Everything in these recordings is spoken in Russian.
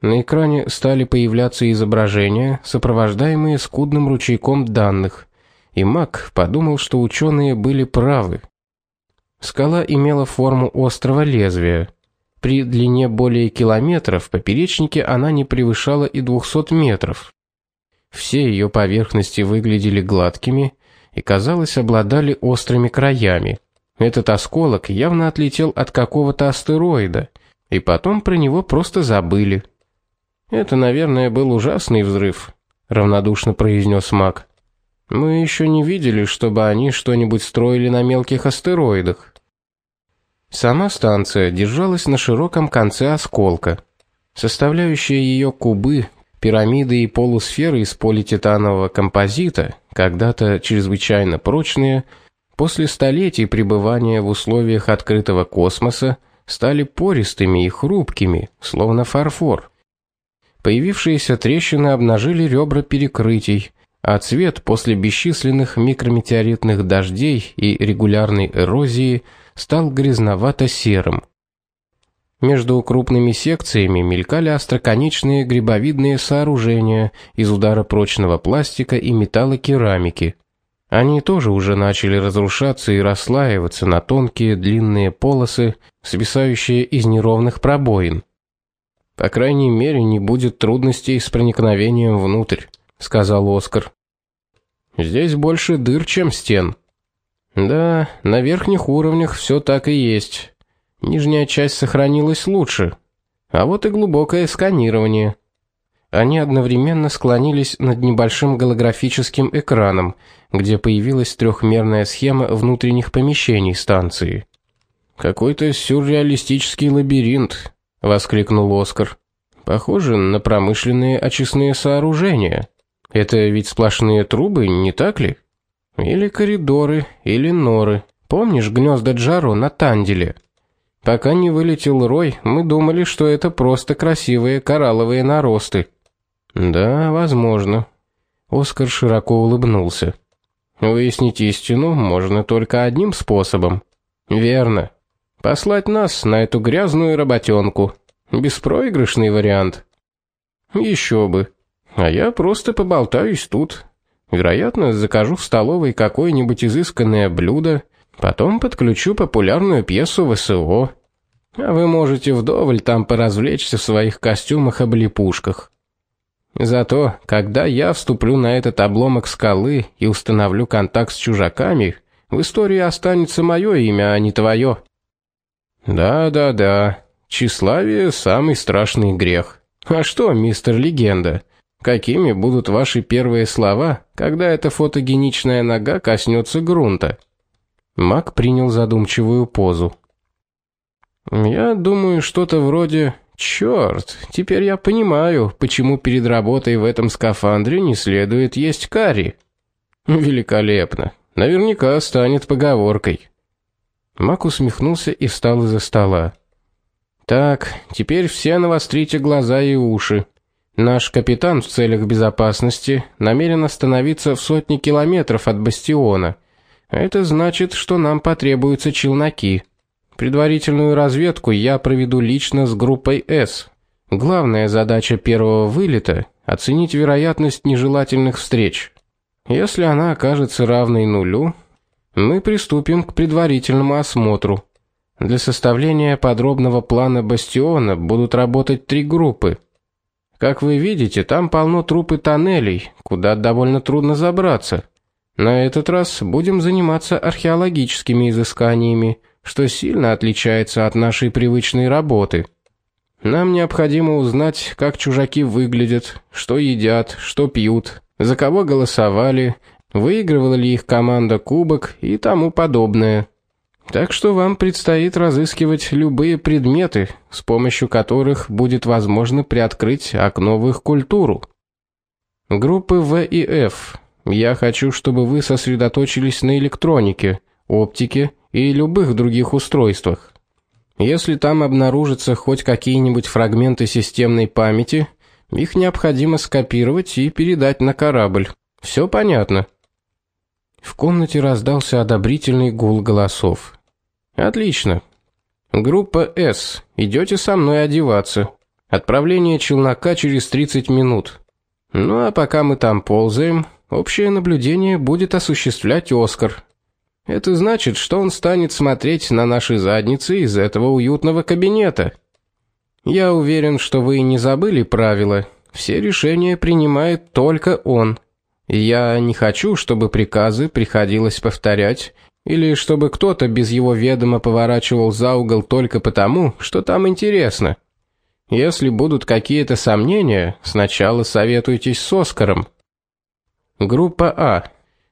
На экране стали появляться изображения, сопровождаемые скудным ручейком данных, и Мак подумал, что ученые были правы. Скала имела форму острого лезвия. При длине более километра в поперечнике она не превышала и 200 метров. Все ее поверхности выглядели гладкими и, казалось, обладали острыми краями. Этот осколок явно отлетел от какого-то астероида, и потом про него просто забыли. Это, наверное, был ужасный взрыв, равнодушно произнес Мак. Мы еще не видели, чтобы они что-нибудь строили на мелких астероидах. Сама станция держалась на широком конце осколка. Составляющие ее кубы, пирамиды и полусферы из полититанового композита, когда-то чрезвычайно прочные, после столетий пребывания в условиях открытого космоса, стали пористыми и хрупкими, словно фарфор. Появившиеся трещины обнажили ребра перекрытий, а цвет после бесчисленных микрометеоритных дождей и регулярной эрозии – стал грязновато-серым. Между крупными секциями мелькали остроконечные грибовидные сооружения из удара прочного пластика и металлокерамики. Они тоже уже начали разрушаться и расслаиваться на тонкие длинные полосы, свисающие из неровных пробоин. По крайней мере, не будет трудностей с проникновением внутрь, сказал Оскар. Здесь больше дыр, чем стен. Да, на верхних уровнях все так и есть. Нижняя часть сохранилась лучше. А вот и глубокое сканирование. Они одновременно склонились над небольшим голографическим экраном, где появилась трехмерная схема внутренних помещений станции. Какой-то сюрреалистический лабиринт, воскликнул Оскар. Похоже на промышленные очистные сооружения. Это ведь сплошные трубы, не так ли? Или коридоры, или норы. Помнишь гнезда Джаро на Танделе? Пока не вылетел Рой, мы думали, что это просто красивые коралловые наросты. Да, возможно. Оскар широко улыбнулся. Выяснить истину можно только одним способом. Верно. Послать нас на эту грязную работенку. Беспроигрышный вариант. Еще бы. А я просто поболтаюсь тут, Вероятно, закажу в столовой какое-нибудь изысканное блюдо, потом подключу популярную пьесу ВСО. А вы можете вдоволь там поразвлечься в своих костюмах-облепушках. Зато, когда я вступлю на этот обломок скалы и установлю контакт с чужаками, в истории останется мое имя, а не твое. Да-да-да. Тщеславие самый страшный грех. А что, мистер Легенда? Какими будут ваши первые слова, когда эта фотогеничная нога коснется грунта? Мак принял задумчивую позу. Я думаю, что-то вроде «Черт, теперь я понимаю, почему перед работой в этом скафандре не следует есть карри». Великолепно. Наверняка станет поговоркой. Мак усмехнулся и встал из-за стола. Так, теперь все навострите глаза и уши. Наш капитан в целях безопасности намерен остановиться в сотне километров от бастиона. Это значит, что нам потребуются челноки. Предварительную разведку я проведу лично с группой С. Главная задача первого вылета оценить вероятность нежелательных встреч. Если она окажется равной нулю, мы приступим к предварительному осмотру. Для составления подробного плана бастиона будут работать три группы. Как вы видите, там полно труп и тоннелей, куда довольно трудно забраться. На этот раз будем заниматься археологическими изысканиями, что сильно отличается от нашей привычной работы. Нам необходимо узнать, как чужаки выглядят, что едят, что пьют, за кого голосовали, выигрывала ли их команда кубок и тому подобное. Так что вам предстоит разыскивать любые предметы, с помощью которых будет возможно приоткрыть окно в их культуру. Группы В и F. Я хочу, чтобы вы сосредоточились на электронике, оптике и любых других устройствах. Если там обнаружатся хоть какие-нибудь фрагменты системной памяти, их необходимо скопировать и передать на корабль. Все понятно. В комнате раздался одобрительный гул голосов. Отлично. Группа С, идете со мной одеваться. Отправление челнока через 30 минут. Ну а пока мы там ползаем, общее наблюдение будет осуществлять Оскар. Это значит, что он станет смотреть на наши задницы из этого уютного кабинета. Я уверен, что вы не забыли правила. Все решения принимает только он. Я не хочу, чтобы приказы приходилось повторять или чтобы кто-то без его ведома поворачивал за угол только потому, что там интересно. Если будут какие-то сомнения, сначала советуйтесь с Оскаром. Группа А.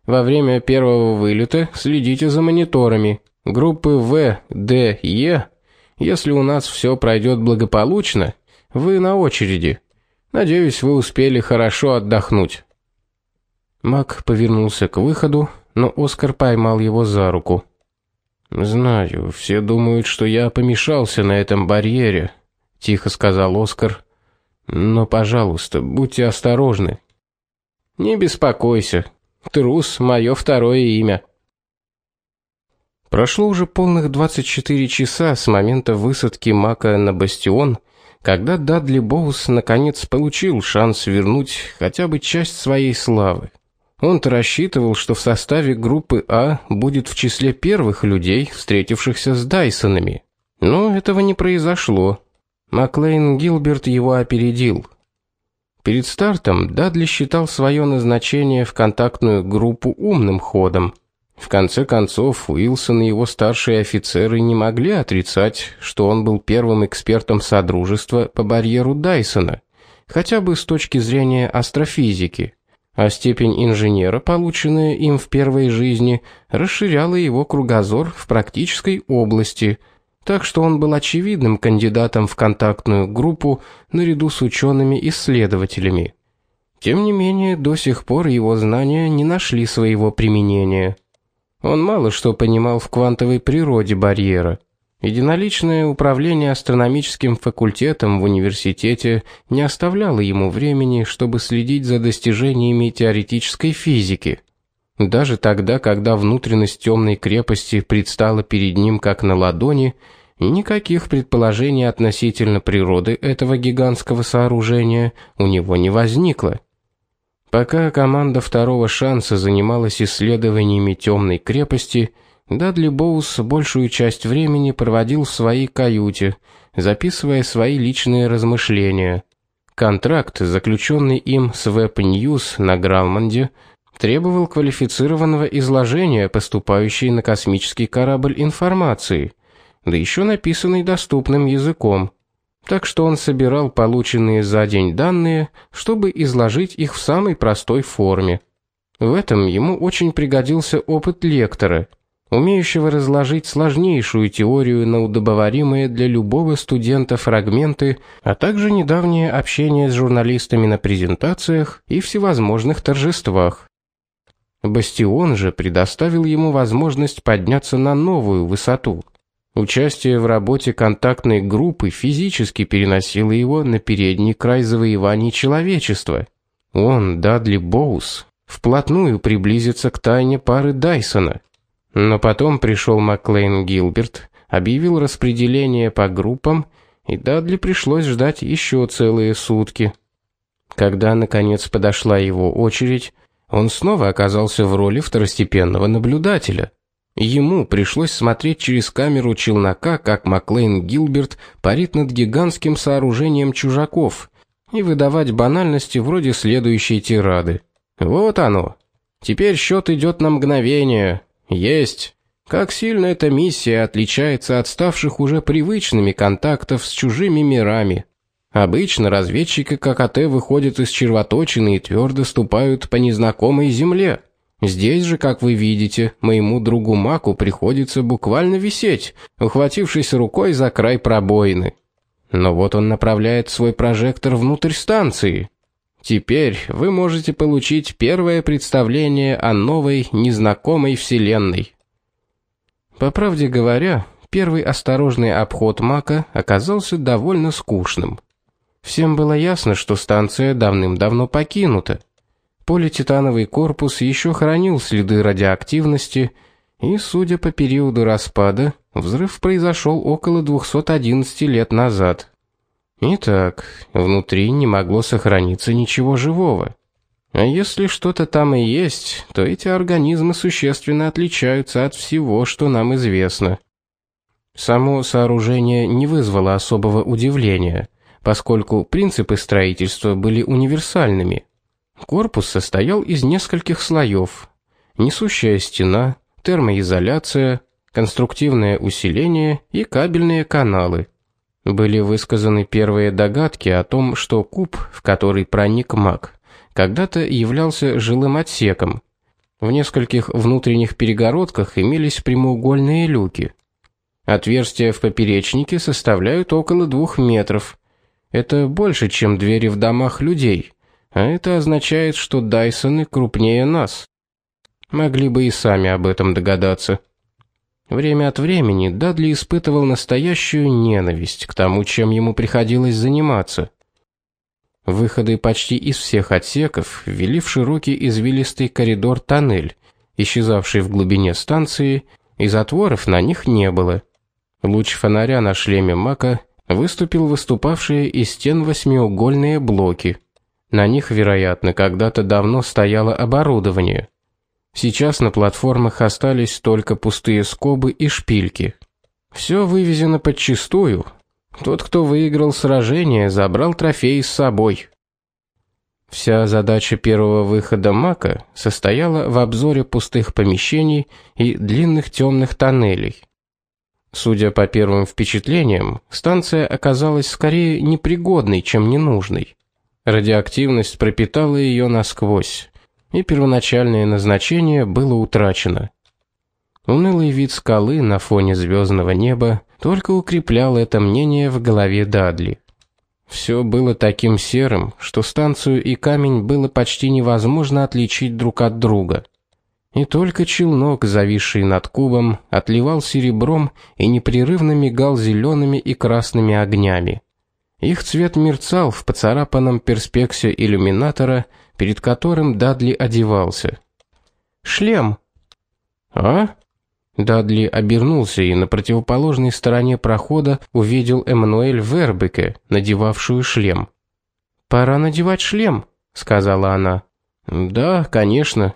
Во время первого вылета следите за мониторами. Группы В, Д, Е. Если у нас все пройдет благополучно, вы на очереди. Надеюсь, вы успели хорошо отдохнуть. Мак повернулся к выходу, но Оскар поймал его за руку. Знаю, все думают, что я помешался на этом барьере, тихо сказал Оскар. Но, пожалуйста, будьте осторожны. Не беспокойся. Трус мое второе имя. Прошло уже полных 24 часа с момента высадки Мака на бастион, когда Дадли Боус наконец получил шанс вернуть хотя бы часть своей славы. Он-то рассчитывал, что в составе группы А будет в числе первых людей, встретившихся с Дайсонами. Но этого не произошло. Маклейн Гилберт его опередил. Перед стартом Дадли считал свое назначение в контактную группу умным ходом. В конце концов, Уилсон и его старшие офицеры не могли отрицать, что он был первым экспертом содружества по барьеру Дайсона, хотя бы с точки зрения астрофизики а степень инженера, полученная им в первой жизни, расширяла его кругозор в практической области, так что он был очевидным кандидатом в контактную группу наряду с учеными-исследователями. Тем не менее, до сих пор его знания не нашли своего применения. Он мало что понимал в квантовой природе барьера. Единоличное управление астрономическим факультетом в университете не оставляло ему времени, чтобы следить за достижениями теоретической физики. Даже тогда, когда внутренность темной крепости предстала перед ним как на ладони, никаких предположений относительно природы этого гигантского сооружения у него не возникло. Пока команда второго шанса занималась исследованиями темной крепости, Дадли Боус большую часть времени проводил в своей каюте, записывая свои личные размышления. Контракт, заключенный им с Web News на Гралманде, требовал квалифицированного изложения поступающей на космический корабль информации, да еще написанной доступным языком. Так что он собирал полученные за день данные, чтобы изложить их в самой простой форме. В этом ему очень пригодился опыт лектора – умеющего разложить сложнейшую теорию на удобоваримые для любого студента фрагменты, а также недавнее общение с журналистами на презентациях и всевозможных торжествах. Бастион же предоставил ему возможность подняться на новую высоту. Участие в работе контактной группы физически переносило его на передний край завоеваний человечества. Он, Дадли Боус, вплотную приблизится к тайне пары Дайсона, но потом пришел Маклейн Гилберт, объявил распределение по группам, и Дадли пришлось ждать еще целые сутки. Когда наконец подошла его очередь, он снова оказался в роли второстепенного наблюдателя. Ему пришлось смотреть через камеру челнока, как Маклейн Гилберт парит над гигантским сооружением чужаков и выдавать банальности вроде следующей тирады. Вот оно. Теперь счет идет на мгновение. Есть. Как сильно эта миссия отличается от ставших уже привычными контактов с чужими мирами. Обычно разведчики ККТ выходят из червоточины и твердо ступают по незнакомой земле. Здесь же, как вы видите, моему другу Маку приходится буквально висеть, ухватившись рукой за край пробоины. Но вот он направляет свой прожектор внутрь станции. Теперь вы можете получить первое представление о новой, незнакомой вселенной. По правде говоря, первый осторожный обход Мака оказался довольно скучным. Всем было ясно, что станция давным-давно покинута. Полититановый корпус еще хранил следы радиоактивности, и, судя по периоду распада, взрыв произошел около 211 лет назад. Итак, внутри не могло сохраниться ничего живого. А если что-то там и есть, то эти организмы существенно отличаются от всего, что нам известно. Само сооружение не вызвало особого удивления, поскольку принципы строительства были универсальными. Корпус состоял из нескольких слоев: несущая стена, термоизоляция, конструктивное усиление и кабельные каналы. Были высказаны первые догадки о том, что куб, в который проник маг, когда-то являлся жилым отсеком. В нескольких внутренних перегородках имелись прямоугольные люки. Отверстия в поперечнике составляют около двух метров. Это больше, чем двери в домах людей. А это означает, что Дайсоны крупнее нас. Могли бы и сами об этом догадаться. Время от времени Дадли испытывал настоящую ненависть к тому, чем ему приходилось заниматься. Выходы почти из всех отсеков вели в широкий извилистый коридор-тоннель, исчезавший в глубине станции, и затворов на них не было. Луч фонаря на шлеме Мака выступил выступавшие из стен восьмиугольные блоки. На них, вероятно, когда-то давно стояло оборудование. Сейчас на платформах остались только пустые скобы и шпильки. Все вывезено подчистую. Тот, кто выиграл сражение, забрал трофей с собой. Вся задача первого выхода Мака состояла в обзоре пустых помещений и длинных темных тоннелей. Судя по первым впечатлениям, станция оказалась скорее непригодной, чем ненужной. Радиоактивность пропитала ее насквозь и первоначальное назначение было утрачено. Унылый вид скалы на фоне звездного неба только укреплял это мнение в голове Дадли. Все было таким серым, что станцию и камень было почти невозможно отличить друг от друга. И только челнок, зависший над кубом, отливал серебром и непрерывно мигал зелеными и красными огнями. Их цвет мерцал в поцарапанном перспексе иллюминатора, перед которым Дадли одевался. Шлем. А? Дадли обернулся и на противоположной стороне прохода увидел Эммануэль Вербеке, надевавшую шлем. Пора надевать шлем, сказала она. Да, конечно.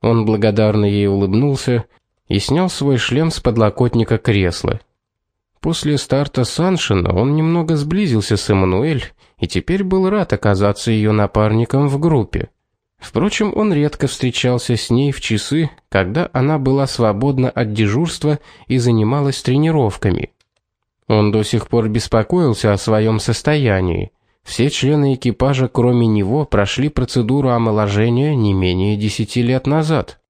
Он благодарно ей улыбнулся и снял свой шлем с подлокотника кресла. После старта Саншина он немного сблизился с Эммануэль и теперь был рад оказаться ее напарником в группе. Впрочем, он редко встречался с ней в часы, когда она была свободна от дежурства и занималась тренировками. Он до сих пор беспокоился о своем состоянии. Все члены экипажа, кроме него, прошли процедуру омоложения не менее десяти лет назад.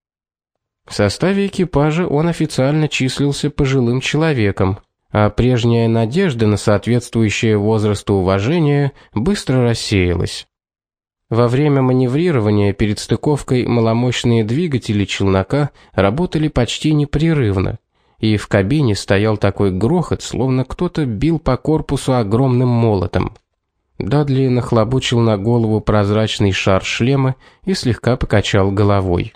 В составе экипажа он официально числился пожилым человеком, а прежняя надежда на соответствующее возрасту уважение быстро рассеялась. Во время маневрирования перед стыковкой маломощные двигатели челнока работали почти непрерывно, и в кабине стоял такой грохот, словно кто-то бил по корпусу огромным молотом. Дадли нахлобучил на голову прозрачный шар шлема и слегка покачал головой.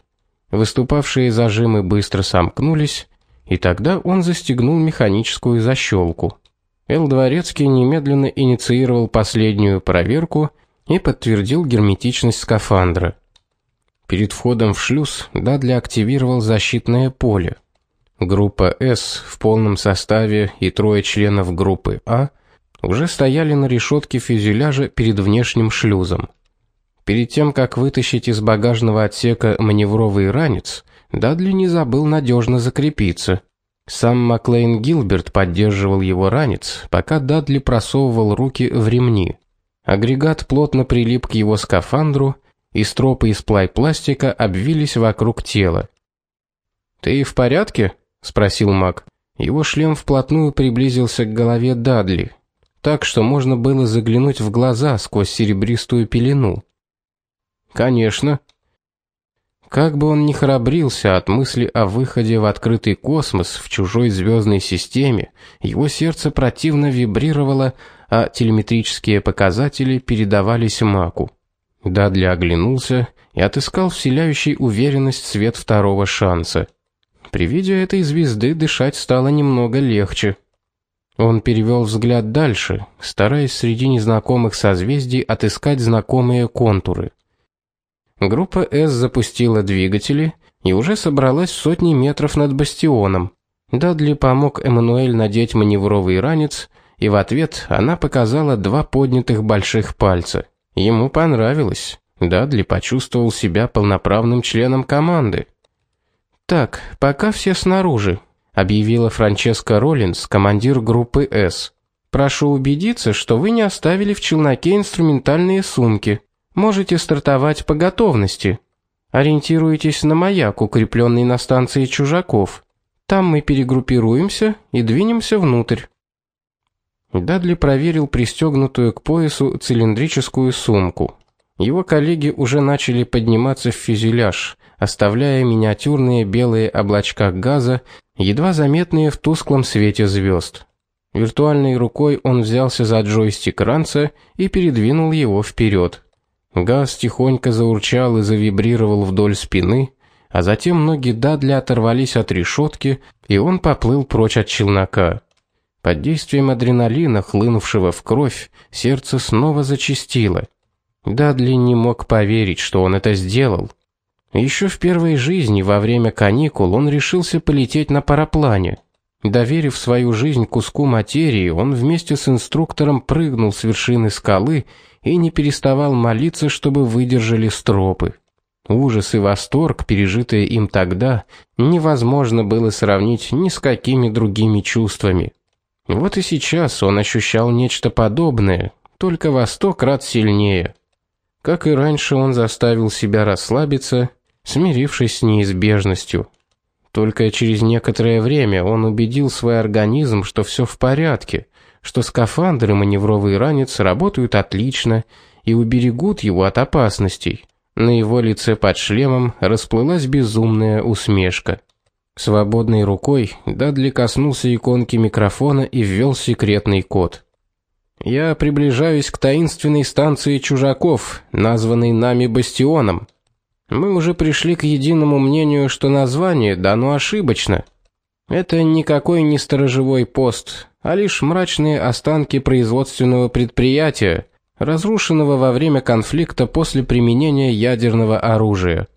Выступавшие зажимы быстро сомкнулись, и тогда он застегнул механическую защелку. Эл Дворецкий немедленно инициировал последнюю проверку и подтвердил герметичность скафандра. Перед входом в шлюз Дадли активировал защитное поле. Группа С в полном составе и трое членов группы А уже стояли на решетке фюзеляжа перед внешним шлюзом. Перед тем как вытащить из багажного отсека маневровый ранец, Дадли не забыл надежно закрепиться. Сам Маклейн Гилберт поддерживал его ранец, пока Дадли просовывал руки в ремни. Агрегат плотно прилип к его скафандру, и стропы из плай-пластика обвились вокруг тела. "Ты в порядке?" спросил Мак. Его шлем вплотную приблизился к голове Дадли, так что можно было заглянуть в глаза сквозь серебристую пелену. "Конечно", как бы он ни храбрился от мысли о выходе в открытый космос в чужой звездной системе, его сердце противно вибрировало, а телеметрические показатели передавались Маку. Дадли оглянулся и отыскал вселяющий уверенность свет второго шанса. При виде этой звезды дышать стало немного легче. Он перевел взгляд дальше, стараясь среди незнакомых созвездий отыскать знакомые контуры. Группа С запустила двигатели и уже собралась в сотни метров над бастионом. Дадли помог Эммануэль надеть маневровый ранец, и в ответ она показала два поднятых больших пальца. Ему понравилось. Дадли почувствовал себя полноправным членом команды. Так, пока все снаружи, объявила Франческа Роллинс, командир группы С. Прошу убедиться, что вы не оставили в челноке инструментальные сумки. Можете стартовать по готовности. Ориентируйтесь на маяк, укрепленный на станции Чужаков. Там мы перегруппируемся и двинемся внутрь. Дадли проверил пристегнутую к поясу цилиндрическую сумку. Его коллеги уже начали подниматься в фюзеляж, оставляя миниатюрные белые облачка газа, едва заметные в тусклом свете звезд. Виртуальной рукой он взялся за джойстик ранца и передвинул его вперед. Газ тихонько заурчал и завибрировал вдоль спины, а затем ноги Дадли оторвались от решетки, и он поплыл прочь от челнока. Под действием адреналина, хлынувшего в кровь, сердце снова зачастило. Дадли не мог поверить, что он это сделал. Еще в первой жизни во время каникул он решился полететь на параплане. Доверив свою жизнь куску материи, он вместе с инструктором прыгнул с вершины скалы и не переставал молиться, чтобы выдержали стропы. Ужас и восторг, пережитые им тогда, невозможно было сравнить ни с какими другими чувствами. Вот и сейчас он ощущал нечто подобное, только во сто крат сильнее. Как и раньше, он заставил себя расслабиться, смирившись с неизбежностью. Только через некоторое время он убедил свой организм, что все в порядке, что скафандр и маневровый ранец работают отлично и уберегут его от опасностей. На его лице под шлемом расплылась безумная усмешка. Свободной рукой Дадли коснулся иконки микрофона и ввел секретный код. Я приближаюсь к таинственной станции чужаков, названной нами Бастионом. Мы уже пришли к единому мнению, что название дано ошибочно. Это никакой не сторожевой пост, а лишь мрачные останки производственного предприятия, разрушенного во время конфликта после применения ядерного оружия.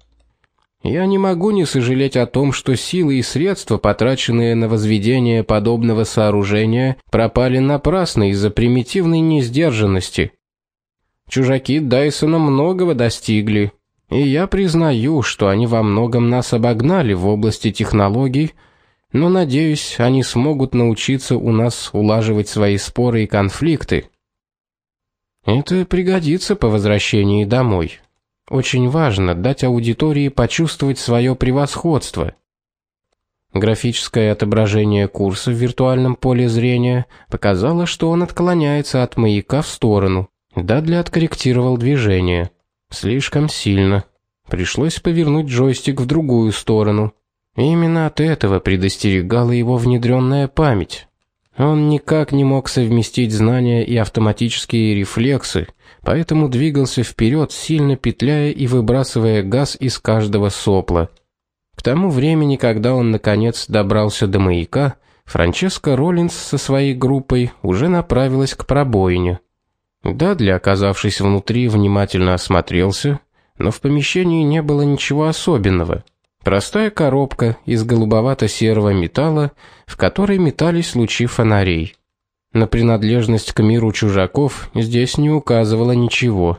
Я не могу не сожалеть о том, что силы и средства, потраченные на возведение подобного сооружения, пропали напрасно из-за примитивной несдержанности. Чужаки Дайсона многого достигли, и я признаю, что они во многом нас обогнали в области технологий, но надеюсь, они смогут научиться у нас улаживать свои споры и конфликты. Это пригодится по возвращении домой. Очень важно дать аудитории почувствовать свое превосходство. Графическое отображение курса в виртуальном поле зрения показало, что он отклоняется от маяка в сторону. Дадли откорректировал движение. Слишком сильно. Пришлось повернуть джойстик в другую сторону. Именно от этого предостерегала его внедренная память. Он никак не мог совместить знания и автоматические рефлексы, поэтому двигался вперед, сильно петляя и выбрасывая газ из каждого сопла. К тому времени, когда он наконец добрался до маяка, Франческа Роллинс со своей группой уже направилась к пробоине. Дадли, оказавшись внутри, внимательно осмотрелся, но в помещении не было ничего особенного. Простая коробка из голубовато-серого металла, в которой метались лучи фонарей. На принадлежность к миру чужаков здесь не указывало ничего.